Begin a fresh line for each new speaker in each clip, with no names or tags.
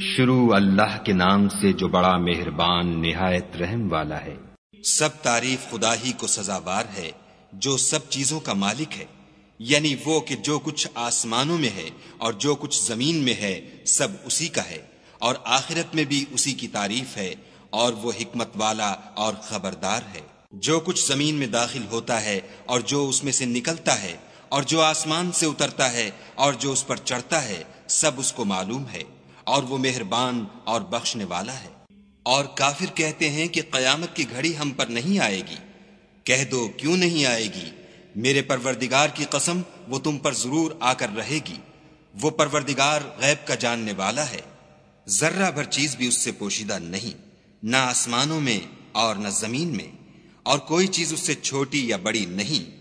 شروع اللہ کے نام سے جو بڑا مہربان نہایت رحم والا ہے۔
سب تعریف خدا ہی کو سزاوار ہے، جو سب چیزوں کا مالک ہے۔ یعنی وہ کہ جو کچھ آسمانوں میں ہے اور جو کچھ زمین میں ہے، سب اسی کا ہے۔ اور آخرت میں بھی اسی کی تعریف ہے، اور وہ حکمت والا اور خبردار ہے۔ جو کچھ زمین میں داخل ہوتا ہے اور جو اس میں سے نکلتا ہے، اور جو آسمان سے اترتا ہے اور جو اس پر چڑھتا ہے، سب اس کو معلوم ہے۔ اور وہ مہربان اور بخشنے والا ہے۔ اور کافر کہتے ہیں کہ قیامت کی گھڑی ہم پر نہیں آئے گی۔ کہہ دو کیوں نہیں آئے گی؟ میرے پروردگار کی قسم وہ تم پر ضرور آ کر رہے گی۔ وہ پروردگار غیب کا جاننے والا ہے۔ ذرہ بھر چیز بھی اس سے پوشیدہ نہیں، نہ آسمانوں میں اور نہ زمین میں۔ اور کوئی چیز اس سے چھوٹی یا بڑی نہیں،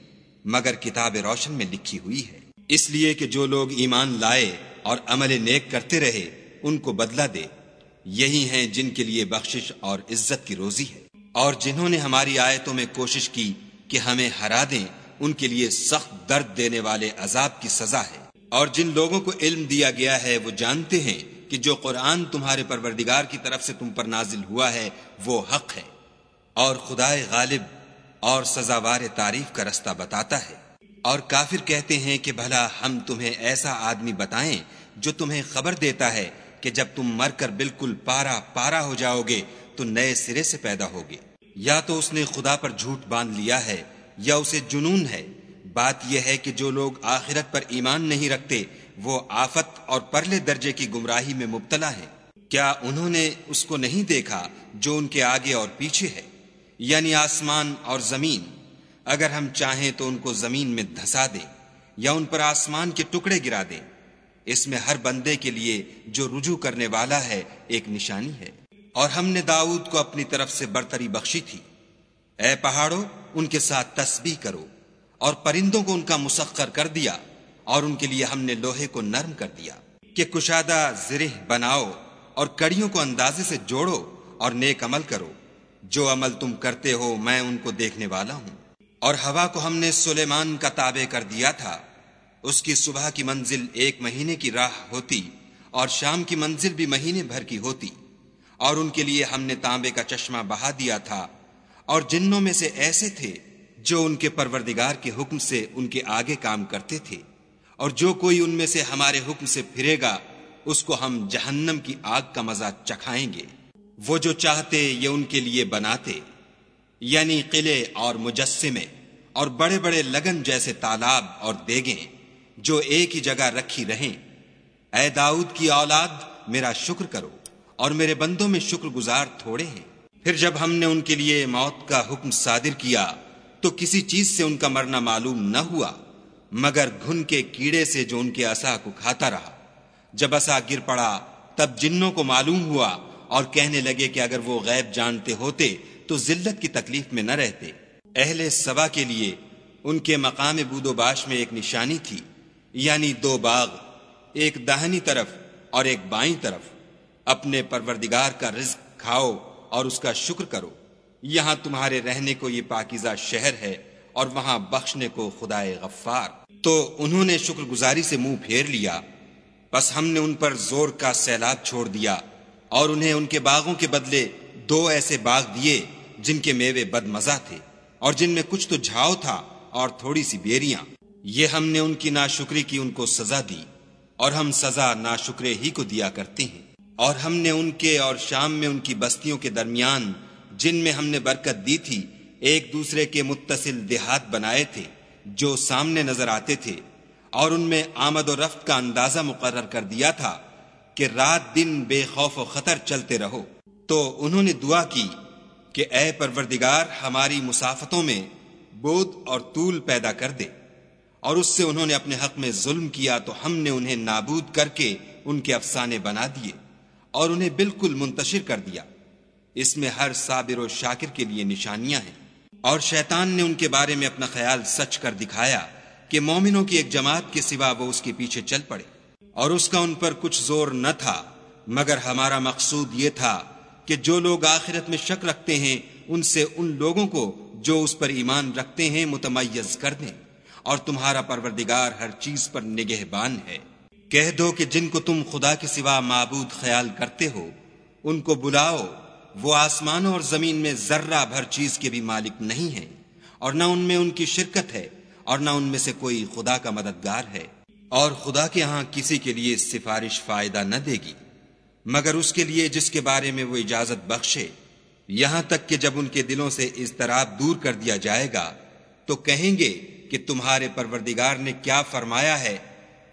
مگر کتاب روشن میں لکھی ہوئی ہے۔ اس لیے کہ جو لوگ ایمان لائے اور عمل نیک کرتے رہے ان کو بدلہ دے۔ یہی ہیں جن کے لیے بخشش اور عزت کی روزی ہے۔ اور جنہوں نے ہماری آیتوں میں کوشش کی کہ ہمیں ہرا دیں، ان کے لیے سخت درد دینے والے عذاب کی سزا ہے۔ اور جن لوگوں کو علم دیا گیا ہے، وہ جانتے ہیں کہ جو قرآن تمہارے پروردگار کی طرف سے تم پر نازل ہوا ہے، وہ حق ہے۔ اور خدا غالب اور سزاوار تعریف کا رستہ بتاتا ہے۔ اور کافر کہتے ہیں کہ بھلا ہم تمہیں ایسا آدمی بتائیں جو تمہیں خبر دیتا ہے کہ جب تم مر کر بالکل پارا پارا ہو جاؤ گے تو نئے سرے سے پیدا ہوگے۔ یا تو اس نے خدا پر جھوٹ باندھ لیا ہے یا اسے جنون ہے۔ بات یہ ہے کہ جو لوگ آخرت پر ایمان نہیں رکھتے، وہ آفت اور پرلے درجے کی گمراہی میں مبتلا ہیں۔ کیا انہوں نے اس کو نہیں دیکھا جو ان کے آگے اور پیچھے ہے؟ یعنی آسمان اور زمین۔ اگر ہم چاہیں تو ان کو زمین میں دھسا دیں یا ان پر آسمان کے ٹکڑے گرا دیں۔ اس میں ہر بندے کے لیے جو رجوع کرنے والا ہے ایک نشانی ہے۔ اور ہم نے داؤد کو اپنی طرف سے برتری بخشی تھی۔ اے پہاڑوں، ان کے ساتھ تسبیح کرو۔ اور پرندوں کو ان کا مسخر کر دیا۔ اور ان کے لیے ہم نے لوہے کو نرم کر دیا۔ کہ کشادہ زرہ بناؤ اور کڑیوں کو اندازے سے جوڑو اور نیک عمل کرو۔ جو عمل تم کرتے ہو، میں ان کو دیکھنے والا ہوں۔ اور ہوا کو ہم نے سلیمان کا تابع کر دیا تھا۔ اس کی صبح کی منزل ایک مہینے کی راہ ہوتی اور شام کی منزل بھی مہینے بھر کی ہوتی اور ان کے لیے ہم نے تانبے کا چشمہ بہا دیا تھا اور جنوں میں سے ایسے تھے جو ان کے پروردگار کے حکم سے ان کے آگے کام کرتے تھے اور جو کوئی ان میں سے ہمارے حکم سے پھرے گا، اس کو ہم جہنم کی آگ کا مزہ چکھائیں گے۔ وہ جو چاہتے یہ ان کے لیے بناتے یعنی قلعے اور مجسمے اور بڑے بڑے لگن جیسے تالاب اور دیگیں۔ جو ایک ہی جگہ رکھی رہیں۔ اے داؤد کی اولاد، میرا شکر کرو اور میرے بندوں میں شکر گزار تھوڑے ہیں۔ پھر جب ہم نے ان کے لیے موت کا حکم صادر کیا، تو کسی چیز سے ان کا مرنا معلوم نہ ہوا، مگر گھن کے کیڑے سے جو ان کے اصا کو کھاتا رہا۔ جب اصا گر پڑا، تب جنوں کو معلوم ہوا اور کہنے لگے کہ اگر وہ غیب جانتے ہوتے، تو ذلت کی تکلیف میں نہ رہتے۔ اہل سبا کے لیے ان کے مقام بود و باش میں ایک نشانی تھی۔ یعنی دو باغ، ایک دہنی طرف اور ایک بائیں طرف۔ اپنے پروردگار کا رزق کھاؤ اور اس کا شکر کرو۔ یہاں تمہارے رہنے کو یہ پاکیزہ شہر ہے اور وہاں بخشنے کو خدا غفار۔ تو انہوں نے شکر گزاری سے منہ پھیر لیا۔ بس ہم نے ان پر زور کا سیلاب چھوڑ دیا اور انہیں ان کے باغوں کے بدلے دو ایسے باغ دیے جن کے میوے بد مزہ تھے اور جن میں کچھ تو جھاؤ تھا اور تھوڑی سی بیریاں۔ یہ ہم نے ان کی ناشکری کی ان کو سزا دی اور ہم سزا ناشکرے ہی کو دیا کرتے ہیں۔ اور ہم نے ان کے اور شام میں ان کی بستیوں کے درمیان جن میں ہم نے برکت دی تھی، ایک دوسرے کے متصل دیہات بنائے تھے، جو سامنے نظر آتے تھے۔ اور ان میں آمد و رفت کا اندازہ مقرر کر دیا تھا کہ رات دن بے خوف و خطر چلتے رہو۔ تو انہوں نے دعا کی کہ اے پروردگار، ہماری مسافتوں میں بود اور طول پیدا کر دے۔ اور اس سے انہوں نے اپنے حق میں ظلم کیا تو ہم نے انہیں نابود کر کے ان کے افسانے بنا دیے اور انہیں بالکل منتشر کر دیا۔ اس میں ہر صابر و شاکر کے لیے نشانیاں ہیں۔ اور شیطان نے ان کے بارے میں اپنا خیال سچ کر دکھایا کہ مومنوں کی ایک جماعت کے سوا وہ اس کے پیچھے چل پڑے۔ اور اس کا ان پر کچھ زور نہ تھا، مگر ہمارا مقصود یہ تھا کہ جو لوگ آخرت میں شک رکھتے ہیں، ان سے ان لوگوں کو جو اس پر ایمان رکھتے ہیں متمیز کر دیں۔ اور تمہارا پروردگار ہر چیز پر نگہبان ہے۔ کہہ دو کہ جن کو تم خدا کے سوا معبود خیال کرتے ہو، ان کو بلاؤ۔ وہ آسمانوں اور زمین میں ذرہ بھر چیز کے بھی مالک نہیں ہیں، اور نہ ان میں ان کی شرکت ہے، اور نہ ان میں سے کوئی خدا کا مددگار ہے۔ اور خدا کے ہاں کسی کے لیے سفارش فائدہ نہ دے گی، مگر اس کے لیے جس کے بارے میں وہ اجازت بخشے۔ یہاں تک کہ جب ان کے دلوں سے اضطراب دور کر دیا جائے گا، تو کہیں گے کہ تمہارے پروردگار نے کیا فرمایا ہے؟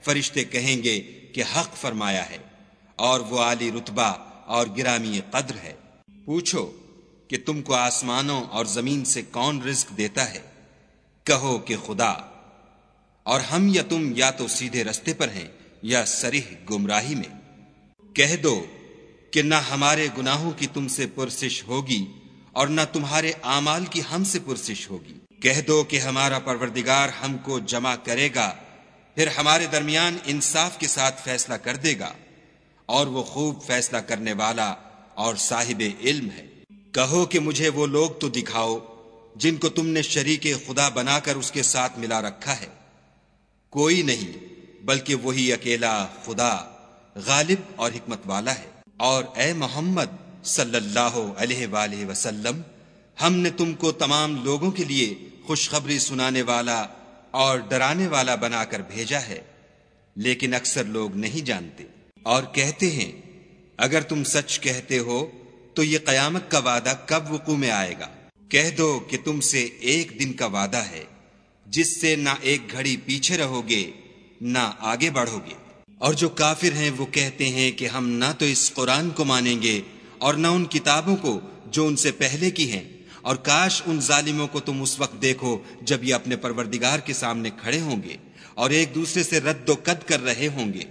فرشتے کہیں گے کہ حق فرمایا ہے، اور وہ عالی رتبہ اور گرامی قدر ہے۔ پوچھو کہ تم کو آسمانوں اور زمین سے کون رزق دیتا ہے؟ کہو کہ خدا۔ اور ہم یا تم یا تو سیدھے رستے پر ہیں یا سریح گمراہی میں۔ کہہ دو کہ نہ ہمارے گناہوں کی تم سے پرسش ہوگی اور نہ تمہارے اعمال کی ہم سے پرسش ہوگی۔ کہہ دو کہ ہمارا پروردگار ہم کو جمع کرے گا، پھر ہمارے درمیان انصاف کے ساتھ فیصلہ کر دے گا۔ اور وہ خوب فیصلہ کرنے والا اور صاحب علم ہے۔ کہو کہ مجھے وہ لوگ تو دکھاؤ جن کو تم نے شریک خدا بنا کر اس کے ساتھ ملا رکھا ہے۔ کوئی نہیں، بلکہ وہی اکیلا خدا، غالب اور حکمت والا ہے۔ اور اے محمد صلی اللہ علیہ وآلہ وسلم، ہم نے تم کو تمام لوگوں کے لیے خوشخبری سنانے والا اور ڈرانے والا بنا کر بھیجا ہے، لیکن اکثر لوگ نہیں جانتے۔ اور کہتے ہیں، اگر تم سچ کہتے ہو، تو یہ قیامت کا وعدہ کب وقوع میں آئے گا؟ کہہ دو کہ تم سے ایک دن کا وعدہ ہے، جس سے نہ ایک گھڑی پیچھے رہو گے، نہ آگے بڑھو گے۔ اور جو کافر ہیں، وہ کہتے ہیں کہ ہم نہ تو اس قرآن کو مانیں گے اور نہ ان کتابوں کو جو ان سے پہلے کی ہیں۔ اور کاش ان ظالموں کو تم اس وقت دیکھو جب یہ اپنے پروردگار کے سامنے کھڑے ہوں گے اور ایک دوسرے سے رد و قد کر رہے ہوں گے۔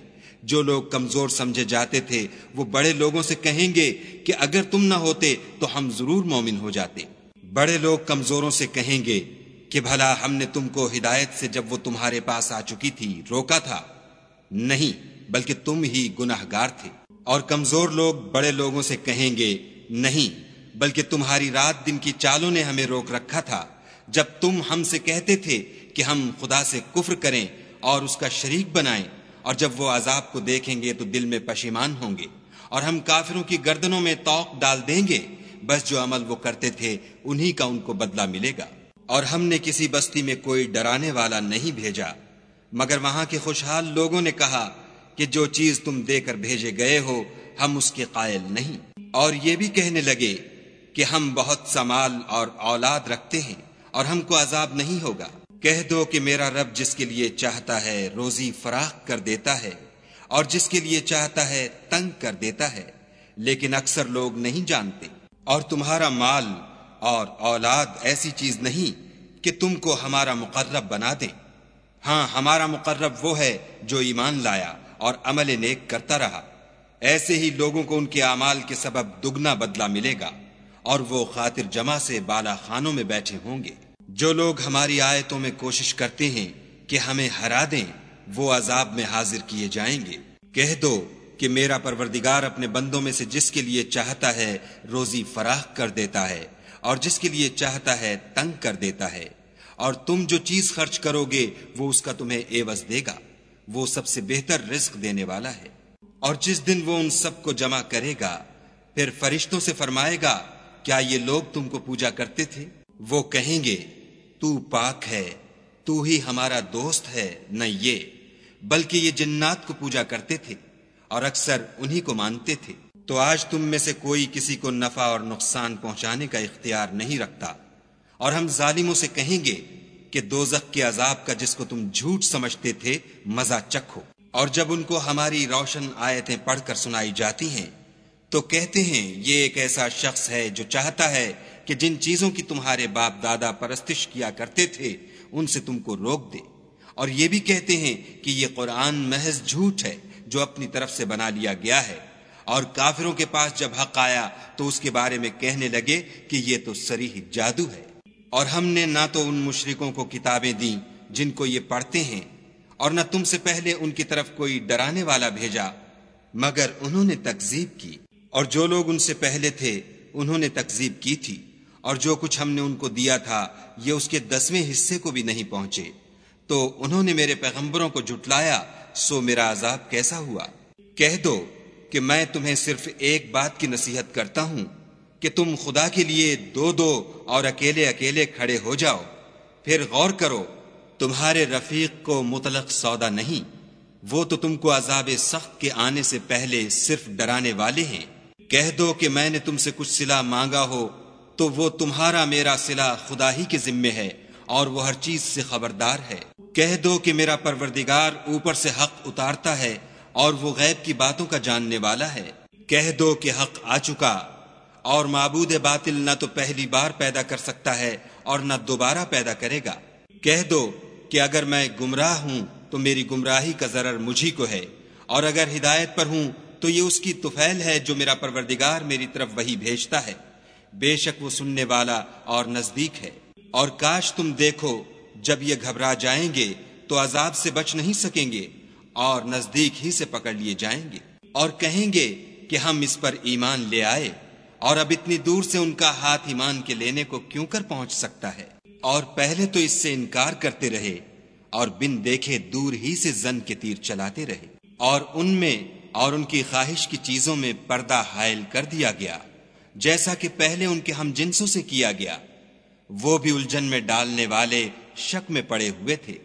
جو لوگ کمزور سمجھے جاتے تھے، وہ بڑے لوگوں سے کہیں گے کہ اگر تم نہ ہوتے تو ہم ضرور مومن ہو جاتے۔ بڑے لوگ کمزوروں سے کہیں گے کہ بھلا ہم نے تم کو ہدایت سے جب وہ تمہارے پاس آ چکی تھی، روکا تھا۔ نہیں، بلکہ تم ہی گناہ گار تھے۔ اور کمزور لوگ بڑے لوگوں سے کہیں گے، نہیں بلکہ تمہاری رات دن کی چالوں نے ہمیں روک رکھا تھا۔ جب تم ہم سے کہتے تھے کہ ہم خدا سے کفر کریں اور اس کا شریک بنائیں، اور جب وہ عذاب کو دیکھیں گے تو دل میں پشیمان ہوں گے، اور ہم کافروں کی گردنوں میں توق ڈال دیں گے۔ بس جو عمل وہ کرتے تھے، انہی کا ان کو بدلہ ملے گا۔ اور ہم نے کسی بستی میں کوئی ڈرانے والا نہیں بھیجا۔ مگر وہاں کے خوشحال لوگوں نے کہا کہ جو چیز تم دے کر بھیجے گئے ہو، ہم اس کے قائل نہیں۔ اور یہ بھی کہنے لگے کہ ہم بہت سا مال اور اولاد رکھتے ہیں اور ہم کو عذاب نہیں ہوگا۔ کہہ دو کہ میرا رب جس کے لیے چاہتا ہے روزی فراخ کر دیتا ہے اور جس کے لیے چاہتا ہے تنگ کر دیتا ہے، لیکن اکثر لوگ نہیں جانتے۔ اور تمہارا مال اور اولاد ایسی چیز نہیں کہ تم کو ہمارا مقرب بنا دے۔ ہاں ہمارا مقرب وہ ہے جو ایمان لایا اور عمل نیک کرتا رہا۔ ایسے ہی لوگوں کو ان کے اعمال کے سبب دگنا بدلہ ملے گا۔ اور وہ خاطر جمع سے بالا خانوں میں بیٹھے ہوں گے۔ جو لوگ ہماری آیتوں میں کوشش کرتے ہیں کہ ہمیں ہرا دیں، وہ عذاب میں حاضر کیے جائیں گے۔ کہہ دو کہ میرا پروردگار اپنے بندوں میں سے جس کے لیے چاہتا ہے روزی فراخ کر دیتا ہے اور جس کے لیے چاہتا ہے تنگ کر دیتا ہے۔ اور تم جو چیز خرچ کرو گے، وہ اس کا تمہیں ایوز دے گا۔ وہ سب سے بہتر رزق دینے والا ہے۔ اور جس دن وہ ان سب کو جمع کرے گا، پھر فرشتوں سے فرمائے گا کیا یہ لوگ تم کو پوجا کرتے تھے؟ وہ کہیں گے، تو پاک ہے، تو ہی ہمارا دوست ہے، نہ یہ، بلکہ یہ جنات کو پوجا کرتے تھے اور اکثر انہی کو مانتے تھے۔ تو آج تم میں سے کوئی کسی کو نفع اور نقصان پہنچانے کا اختیار نہیں رکھتا۔ اور ہم ظالموں سے کہیں گے کہ دوزخ کے عذاب کا جس کو تم جھوٹ سمجھتے تھے، مزہ چکھو۔ اور جب ان کو ہماری روشن آیتیں پڑھ کر سنائی جاتی ہیں تو کہتے ہیں یہ ایک ایسا شخص ہے جو چاہتا ہے کہ جن چیزوں کی تمہارے باپ دادا پرستش کیا کرتے تھے، ان سے تم کو روک دے۔ اور یہ بھی کہتے ہیں کہ یہ قرآن محض جھوٹ ہے جو اپنی طرف سے بنا لیا گیا ہے۔ اور کافروں کے پاس جب حق آیا تو اس کے بارے میں کہنے لگے کہ یہ تو سریح جادو ہے۔ اور ہم نے نہ تو ان مشرکوں کو کتابیں دیں جن کو یہ پڑھتے ہیں، اور نہ تم سے پہلے ان کی طرف کوئی ڈرانے والا بھیجا، مگر انہوں نے تکزیب کی۔ اور جو لوگ ان سے پہلے تھے، انہوں نے تکزیب کی تھی، اور جو کچھ ہم نے ان کو دیا تھا، یہ اس کے دسویں حصے کو بھی نہیں پہنچے۔ تو انہوں نے میرے پیغمبروں کو جٹلایا سو میرا عذاب کیسا ہوا؟ کہہ دو کہ میں تمہیں صرف ایک بات کی نصیحت کرتا ہوں، کہ تم خدا کے لیے دو دو اور اکیلے اکیلے کھڑے ہو جاؤ۔ پھر غور کرو، تمہارے رفیق کو مطلق سودا نہیں، وہ تو تم کو عذاب سخت کے آنے سے پہلے صرف ڈرانے والے ہیں۔ کہہ دو کہ میں نے تم سے کچھ سلا مانگا ہو، تو وہ تمہارا میرا سلا خدا ہی کے ذمے ہے اور وہ ہر چیز سے خبردار ہے۔ کہہ دو کہ میرا پروردگار اوپر سے حق اتارتا ہے اور وہ غیب کی باتوں کا جاننے والا ہے۔ کہہ دو کہ حق آ چکا اور معبود باطل نہ تو پہلی بار پیدا کر سکتا ہے اور نہ دوبارہ پیدا کرے گا۔ کہہ دو کہ اگر میں گمراہ ہوں تو میری گمراہی کا ضرر مجھی کو ہے اور اگر ہدایت پر ہوں تو یہ اس کی توفیل ہے جو میرا پروردگار میری طرف وہی بھیجتا ہے۔ بے شک وہ سننے والا اور نزدیک ہے۔ اور کاش تم دیکھو، جب یہ گھبرا جائیں گے تو عذاب سے بچ نہیں سکیں گے اور نزدیک ہی سے پکڑ لیے جائیں گے۔ اور کہیں گے کہ ہم اس پر ایمان لے آئے اور اب اتنی دور سے ان کا ہاتھ ایمان کے لینے کو کیوں کر پہنچ سکتا ہے؟ اور پہلے تو اس سے انکار کرتے رہے اور بن دیکھے دور ہی سے زن کے تیر چلاتے رہے۔ اور ان میں اور ان کی خواہش کی چیزوں میں پردہ حائل کر دیا گیا، جیسا کہ پہلے ان کے ہم جنسوں سے کیا گیا۔ وہ بھی الجھن میں ڈالنے والے شک میں پڑے ہوئے تھے۔